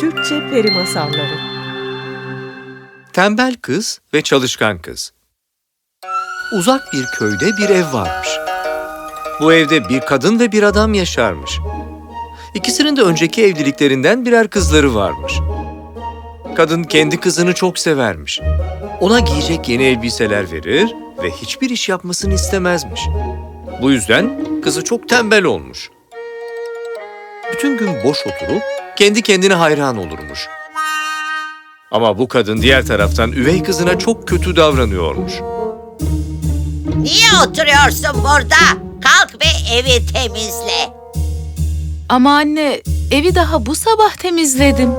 Türkçe Peri Masalları Tembel Kız ve Çalışkan Kız Uzak bir köyde bir ev varmış. Bu evde bir kadın ve bir adam yaşarmış. İkisinin de önceki evliliklerinden birer kızları varmış. Kadın kendi kızını çok severmiş. Ona giyecek yeni elbiseler verir ve hiçbir iş yapmasını istemezmiş. Bu yüzden kızı çok tembel olmuş. Bütün gün boş oturup kendi kendine hayran olurmuş. Ama bu kadın diğer taraftan üvey kızına çok kötü davranıyormuş. Niye oturuyorsun burada? Kalk ve evi temizle. Ama anne, evi daha bu sabah temizledim.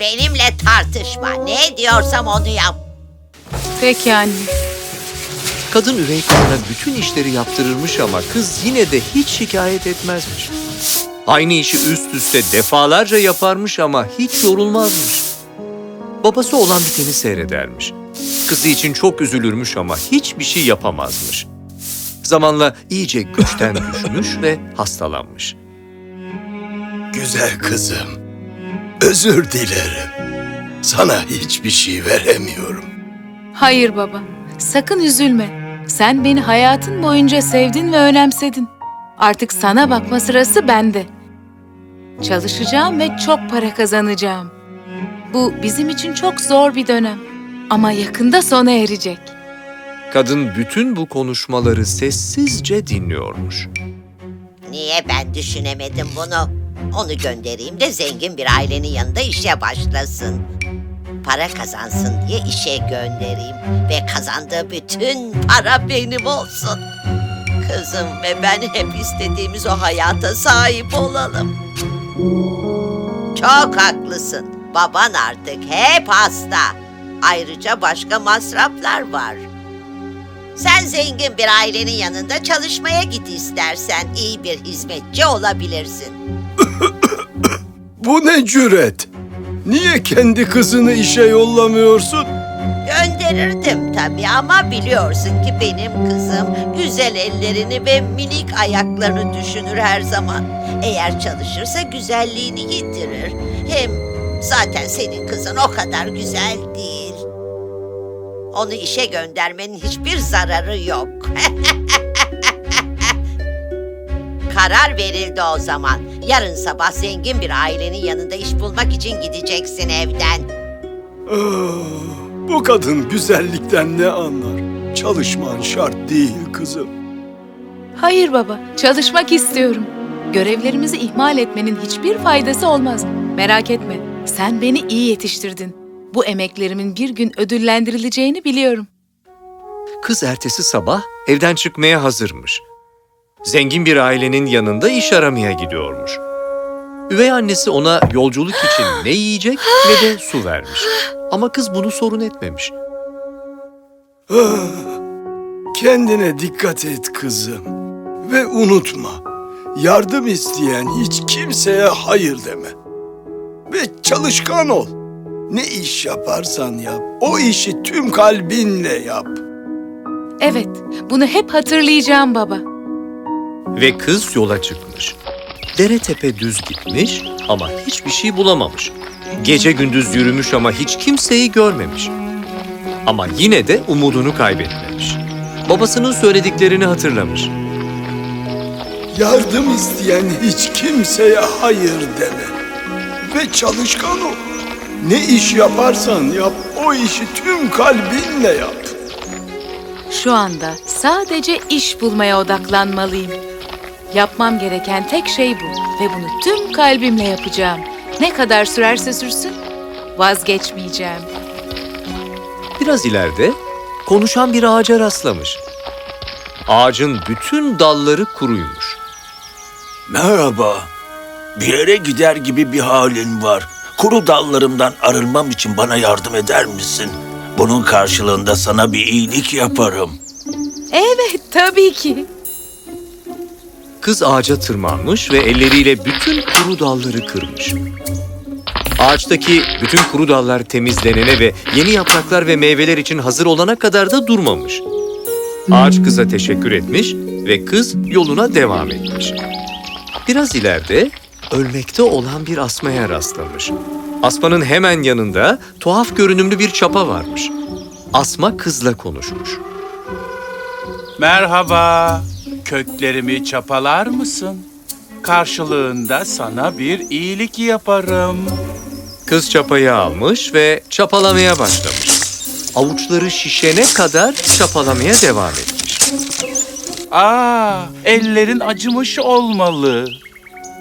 Benimle tartışma. Ne diyorsam onu yap. Peki anne. Kadın üvey kızına bütün işleri yaptırırmış ama kız yine de hiç şikayet etmezmiş. Aynı işi üst üste defalarca yaparmış ama hiç yorulmazmış. Babası olan biteni seyredermiş. Kızı için çok üzülürmüş ama hiçbir şey yapamazmış. Zamanla iyice güçten düşmüş ve hastalanmış. Güzel kızım, özür dilerim. Sana hiçbir şey veremiyorum. Hayır baba, sakın üzülme. Sen beni hayatın boyunca sevdin ve önemsedin. Artık sana bakma sırası bende. Çalışacağım ve çok para kazanacağım. Bu bizim için çok zor bir dönem. Ama yakında sona erecek. Kadın bütün bu konuşmaları sessizce dinliyormuş. Niye ben düşünemedim bunu? Onu göndereyim de zengin bir ailenin yanında işe başlasın. Para kazansın diye işe göndereyim ve kazandığı bütün para benim olsun. Kızım ve ben hep istediğimiz o hayata sahip olalım. Çok haklısın. Baban artık hep hasta. Ayrıca başka masraflar var. Sen zengin bir ailenin yanında çalışmaya git istersen iyi bir hizmetçi olabilirsin. Bu ne cüret? Niye kendi kızını işe yollamıyorsun? Gönderirdim tabii ama biliyorsun ki benim kızım güzel ellerini ve minik ayaklarını düşünür her zaman. Eğer çalışırsa güzelliğini yitirir. Hem zaten senin kızın o kadar güzel değil. Onu işe göndermenin hiçbir zararı yok. Karar verildi o zaman. Yarın sabah zengin bir ailenin yanında iş bulmak için gideceksin evden. Bu kadın güzellikten ne anlar? Çalışman şart değil kızım. Hayır baba, çalışmak istiyorum. Görevlerimizi ihmal etmenin hiçbir faydası olmaz. Merak etme, sen beni iyi yetiştirdin. Bu emeklerimin bir gün ödüllendirileceğini biliyorum. Kız ertesi sabah evden çıkmaya hazırmış. Zengin bir ailenin yanında iş aramaya gidiyormuş. Üvey annesi ona yolculuk için ne yiyecek ne de su vermiş. Ama kız bunu sorun etmemiş. Kendine dikkat et kızım. Ve unutma, yardım isteyen hiç kimseye hayır deme. Ve çalışkan ol. Ne iş yaparsan yap, o işi tüm kalbinle yap. Evet, bunu hep hatırlayacağım baba. Ve kız yola çıkmış. Dere tepe düz gitmiş ama hiçbir şey bulamamış. Gece gündüz yürümüş ama hiç kimseyi görmemiş. Ama yine de umudunu kaybetmemiş. Babasının söylediklerini hatırlamış. Yardım isteyen hiç kimseye hayır deme. Ve çalışkan ol. Ne iş yaparsan yap, o işi tüm kalbinle yap. Şu anda sadece iş bulmaya odaklanmalıyım. Yapmam gereken tek şey bu ve bunu tüm kalbimle yapacağım. Ne kadar sürerse sürsün vazgeçmeyeceğim. Biraz ileride konuşan bir ağaca rastlamış. Ağacın bütün dalları kuruymuş. Merhaba. Bir yere gider gibi bir halin var. Kuru dallarımdan arınmam için bana yardım eder misin? Bunun karşılığında sana bir iyilik yaparım. Evet, tabii ki. Kız ağaca tırmanmış ve elleriyle bütün kuru dalları kırmış. Ağaçtaki bütün kuru dallar temizlenene ve yeni yapraklar ve meyveler için hazır olana kadar da durmamış. Ağaç kıza teşekkür etmiş ve kız yoluna devam etmiş. Biraz ileride ölmekte olan bir asmaya rastlamış. Asmanın hemen yanında tuhaf görünümlü bir çapa varmış. Asma kızla konuşmuş. Merhaba. Köklerimi çapalar mısın? Karşılığında sana bir iyilik yaparım. Kız çapayı almış ve çapalamaya başlamış. Avuçları şişene kadar çapalamaya devam etmiş. Aa, ellerin acımış olmalı.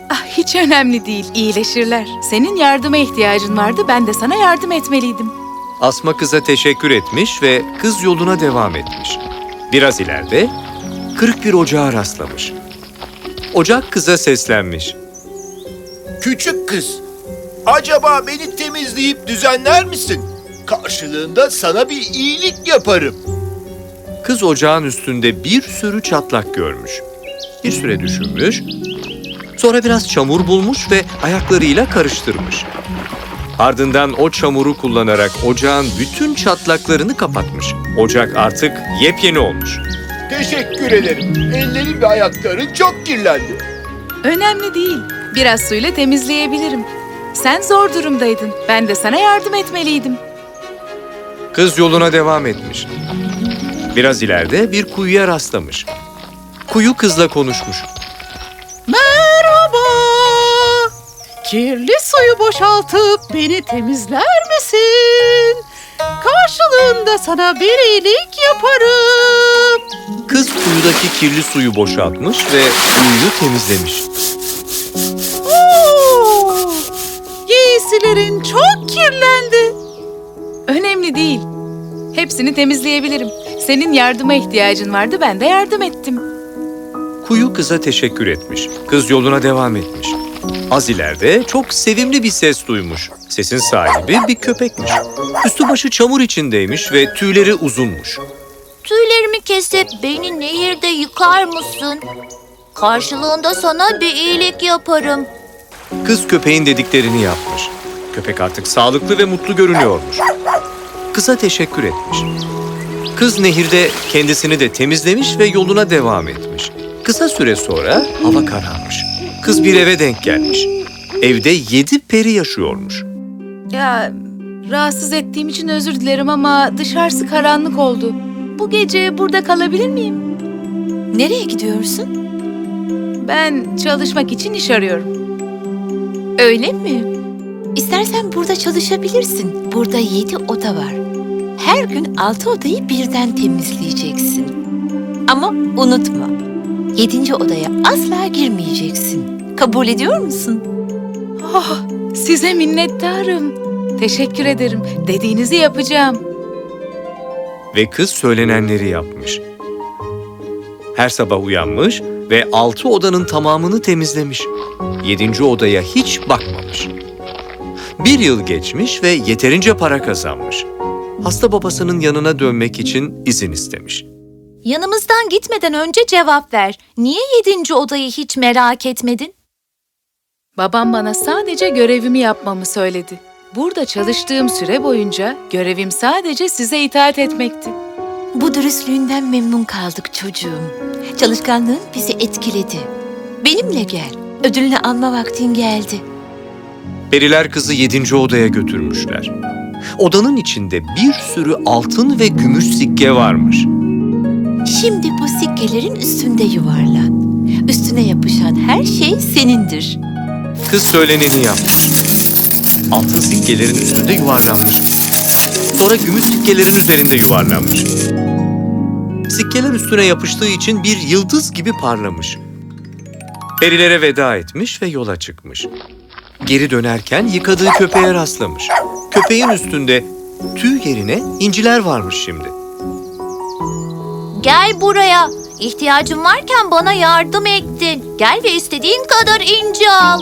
Ah, hiç önemli değil, iyileşirler. Senin yardıma ihtiyacın vardı, ben de sana yardım etmeliydim. Asma kıza teşekkür etmiş ve kız yoluna devam etmiş. Biraz ileride kırık bir ocağa rastlamış. Ocak kıza seslenmiş. Küçük kız, acaba beni temizleyip düzenler misin? Karşılığında sana bir iyilik yaparım. Kız ocağın üstünde bir sürü çatlak görmüş. Bir süre düşünmüş, sonra biraz çamur bulmuş ve ayaklarıyla karıştırmış. Ardından o çamuru kullanarak ocağın bütün çatlaklarını kapatmış. Ocak artık yepyeni olmuş. Teşekkür ederim. Ellerin ve ayakların çok kirlendi. Önemli değil, biraz suyla temizleyebilirim. Sen zor durumdaydın, ben de sana yardım etmeliydim. Kız yoluna devam etmiş. Biraz ileride bir kuyuya rastlamış. Kuyu kızla konuşmuş. Merhaba. Kirli suyu boşaltıp beni temizler misin? Karşılığında sana bir iyilik yaparım. Kız kuyudaki kirli suyu boşaltmış ve kuyuyu temizlemiş. Oo, giysilerin çok kirlendi. Önemli değil. Hepsini temizleyebilirim. Senin yardıma ihtiyacın vardı, ben de yardım ettim. Kuyu kıza teşekkür etmiş. Kız yoluna devam etmiş. Az ileride çok sevimli bir ses duymuş. Sesin sahibi bir köpekmiş. Üstü başı çamur içindeymiş ve tüyleri uzunmuş. Tüylerimi kesip beni nehirde yıkar mısın? Karşılığında sana bir iyilik yaparım. Kız köpeğin dediklerini yapmış. Köpek artık sağlıklı ve mutlu görünüyormuş. Kıza teşekkür etmiş. Kız nehirde kendisini de temizlemiş ve yoluna devam etmiş. Kısa süre sonra hava kararmış. Kız bir eve denk gelmiş. Evde yedi peri yaşıyormuş. Ya rahatsız ettiğim için özür dilerim ama dışarısı karanlık oldu. Bu gece burada kalabilir miyim? Nereye gidiyorsun? Ben çalışmak için iş arıyorum. Öyle mi? İstersen burada çalışabilirsin. Burada yedi oda var. Her gün altı odayı birden temizleyeceksin. Ama unutma, yedinci odaya asla girmeyeceksin. Kabul ediyor musun? Oh, size minnettarım. Teşekkür ederim. Dediğinizi yapacağım. Ve kız söylenenleri yapmış. Her sabah uyanmış ve altı odanın tamamını temizlemiş. Yedinci odaya hiç bakmamış. Bir yıl geçmiş ve yeterince para kazanmış. Hasta babasının yanına dönmek için izin istemiş. Yanımızdan gitmeden önce cevap ver. Niye yedinci odayı hiç merak etmedin? Babam bana sadece görevimi yapmamı söyledi. Burada çalıştığım süre boyunca görevim sadece size itaat etmekti. Bu dürüstlüğünden memnun kaldık çocuğum. Çalışkanlığın bizi etkiledi. Benimle gel. Ödülünü alma vaktin geldi. Periler kızı yedinci odaya götürmüşler. Odanın içinde bir sürü altın ve gümüş sikke varmış. Şimdi bu sikkelerin üstünde yuvarlan. Üstüne yapışan her şey senindir. Kız söyleneni yapmış. Altın sikkelerin üstünde yuvarlanmış. Sonra gümüş sikkelerin üzerinde yuvarlanmış. Sikkeler üstüne yapıştığı için bir yıldız gibi parlamış. Perilere veda etmiş ve yola çıkmış. Geri dönerken yıkadığı köpeğe rastlamış. Köpeğin üstünde tüy yerine inciler varmış şimdi. Gel buraya. İhtiyacın varken bana yardım ettin. Gel ve istediğin kadar inci al.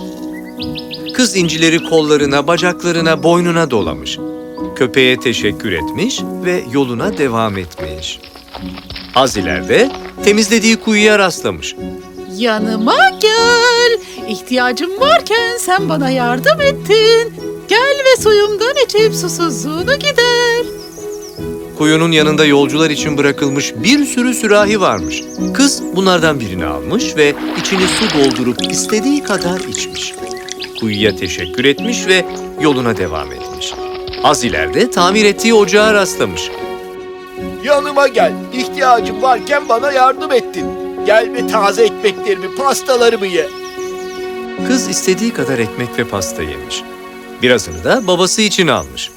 Kız incileri kollarına, bacaklarına, boynuna dolamış. Köpeğe teşekkür etmiş ve yoluna devam etmiş. Az ileride temizlediği kuyuya rastlamış. Yanıma gel. İhtiyacım varken sen bana yardım ettin. Gel ve suyumdan içip susuzluğunu gider. Kuyunun yanında yolcular için bırakılmış bir sürü sürahi varmış. Kız bunlardan birini almış ve içini su doldurup istediği kadar içmiş. Kuyuya teşekkür etmiş ve yoluna devam etmiş. Az ileride tamir ettiği ocağa rastlamış. Yanıma gel. İhtiyacım varken bana yardım ettin. Gel ve taze ekmeklerimi, pastalarımı ye. Kız istediği kadar ekmek ve pasta yemiş. Birazını da babası için almış.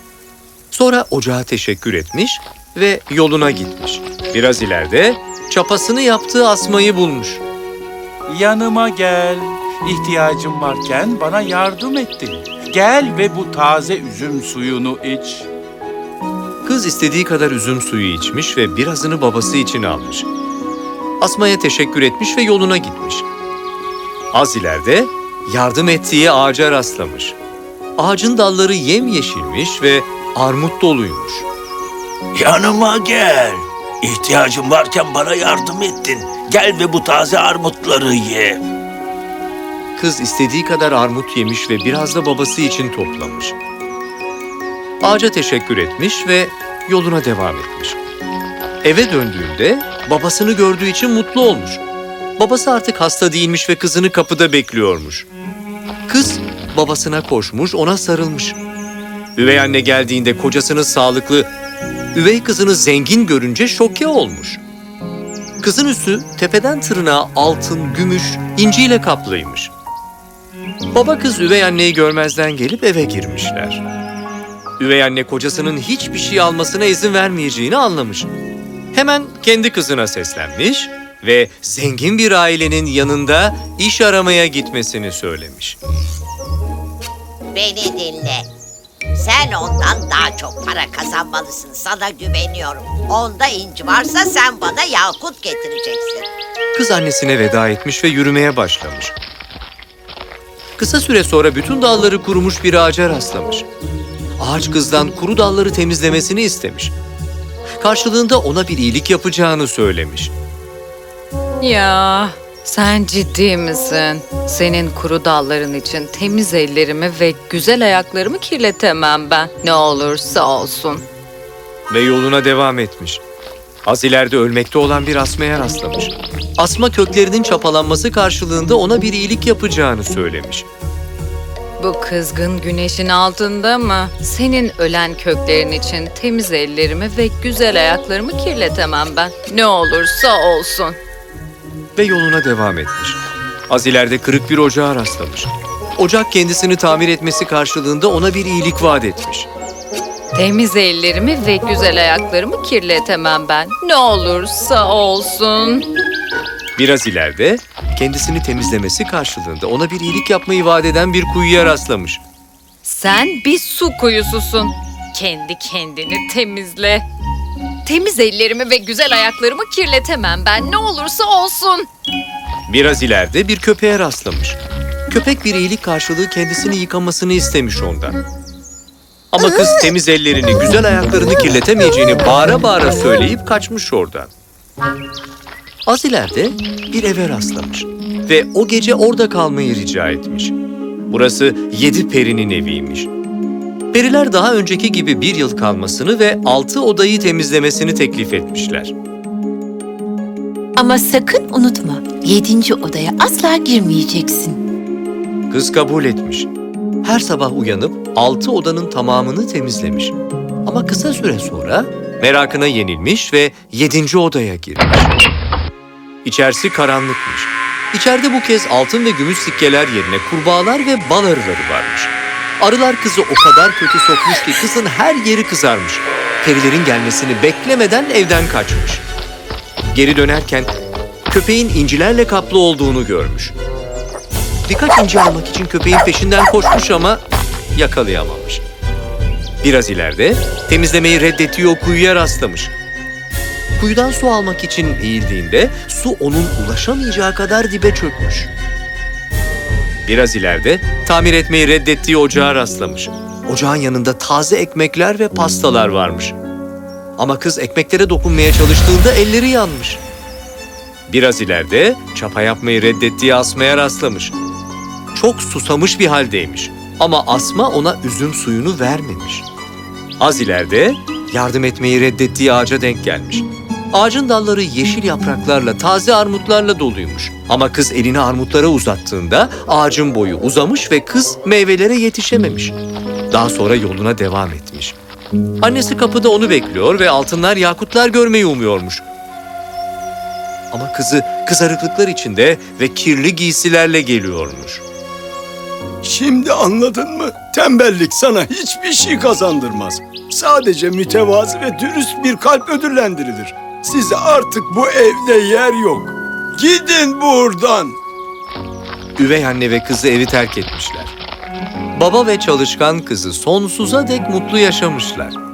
Sonra ocağa teşekkür etmiş ve yoluna gitmiş. Biraz ileride çapasını yaptığı asmayı bulmuş. Yanıma gel. İhtiyacım varken bana yardım ettin. Gel ve bu taze üzüm suyunu iç. Kız istediği kadar üzüm suyu içmiş ve birazını babası için almış. Asma'ya teşekkür etmiş ve yoluna gitmiş. Az ileride yardım ettiği ağaca rastlamış. Ağacın dalları yemyeşilmiş ve armut doluymuş. Yanıma gel. İhtiyacım varken bana yardım ettin. Gel ve bu taze armutları ye. Kız istediği kadar armut yemiş ve biraz da babası için toplamış. Ağaca teşekkür etmiş ve yoluna devam etmiş. Eve döndüğünde babasını gördüğü için mutlu olmuş. Babası artık hasta değilmiş ve kızını kapıda bekliyormuş. Kız babasına koşmuş, ona sarılmış. Üvey anne geldiğinde kocasını sağlıklı, üvey kızını zengin görünce şoke olmuş. Kızın üstü tepeden tırnağa altın, gümüş, inciyle kaplıymış. Baba kız üvey anneyi görmezden gelip eve girmişler. Üvey anne kocasının hiçbir şey almasına izin vermeyeceğini anlamış. Hemen kendi kızına seslenmiş ve zengin bir ailenin yanında iş aramaya gitmesini söylemiş. Beni dinle. Sen ondan daha çok para kazanmalısın. Sana güveniyorum. Onda inci varsa sen bana yakut getireceksin. Kız annesine veda etmiş ve yürümeye başlamış. Kısa süre sonra bütün dalları kurumuş bir ağaca rastlamış. Ağaç kızdan kuru dalları temizlemesini istemiş. Karşılığında ona bir iyilik yapacağını söylemiş. Ya sen ciddi misin? Senin kuru dalların için temiz ellerimi ve güzel ayaklarımı kirletemem ben. Ne olursa olsun. ve yoluna devam etmiş. Az ileride ölmekte olan bir asmaya rastlamış. Asma köklerinin çapalanması karşılığında ona bir iyilik yapacağını söylemiş. Bu kızgın güneşin altında mı? Senin ölen köklerin için temiz ellerimi ve güzel ayaklarımı kirletemem ben. Ne olursa olsun. Ve yoluna devam etmiş. Az ileride kırık bir ocağa rastlamış. Ocak kendisini tamir etmesi karşılığında ona bir iyilik vaat etmiş. Temiz ellerimi ve güzel ayaklarımı kirletemem ben. Ne olursa olsun. Biraz ileride kendisini temizlemesi karşılığında ona bir iyilik yapmayı vaat eden bir kuyuya rastlamış. Sen bir su kuyususun. Kendi kendini temizle. Temiz ellerimi ve güzel ayaklarımı kirletemem ben. Ne olursa olsun. Biraz ileride bir köpeğe rastlamış. Köpek bir iyilik karşılığı kendisini yıkamasını istemiş ondan. Ama kız temiz ellerini, güzel ayaklarını kirletemeyeceğini bağıra bağıra söyleyip kaçmış oradan. Az ileride bir eve rastlamış ve o gece orada kalmayı rica etmiş. Burası yedi perinin eviymiş. Periler daha önceki gibi bir yıl kalmasını ve altı odayı temizlemesini teklif etmişler. Ama sakın unutma, yedinci odaya asla girmeyeceksin. Kız kabul etmiş. Her sabah uyanıp altı odanın tamamını temizlemiş. Ama kısa süre sonra merakına yenilmiş ve yedinci odaya girmiş. İçerisi karanlıkmış. İçeride bu kez altın ve gümüş sikkeler yerine kurbağalar ve bal arıları varmış. Arılar kızı o kadar kötü sokmuş ki kızın her yeri kızarmış. Perilerin gelmesini beklemeden evden kaçmış. Geri dönerken köpeğin incilerle kaplı olduğunu görmüş. Birkaç inci almak için köpeğin peşinden koşmuş ama yakalayamamış. Biraz ileride temizlemeyi reddettiği o kuyuya rastlamış. Kuyudan su almak için eğildiğinde su onun ulaşamayacağı kadar dibe çökmüş. Biraz ileride tamir etmeyi reddettiği ocağa rastlamış. Ocağın yanında taze ekmekler ve pastalar varmış. Ama kız ekmeklere dokunmaya çalıştığında elleri yanmış. Biraz ileride çapa yapmayı reddettiği Asma'ya rastlamış. Çok susamış bir haldeymiş. Ama Asma ona üzüm suyunu vermemiş. Az ileride yardım etmeyi reddettiği ağaca denk gelmiş. Ağacın dalları yeşil yapraklarla, taze armutlarla doluymuş. Ama kız elini armutlara uzattığında ağacın boyu uzamış ve kız meyvelere yetişememiş. Daha sonra yoluna devam etmiş. Annesi kapıda onu bekliyor ve altınlar yakutlar görmeyi umuyormuş. Ama kızı kızarıklıklar içinde ve kirli giysilerle geliyormuş. Şimdi anladın mı? Tembellik sana hiçbir şey kazandırmaz. Sadece mütevazı ve dürüst bir kalp ödüllendirilir. Size artık bu evde yer yok. Gidin buradan. Üvey anne ve kızı evi terk etmişler. Baba ve çalışkan kızı sonsuza dek mutlu yaşamışlar.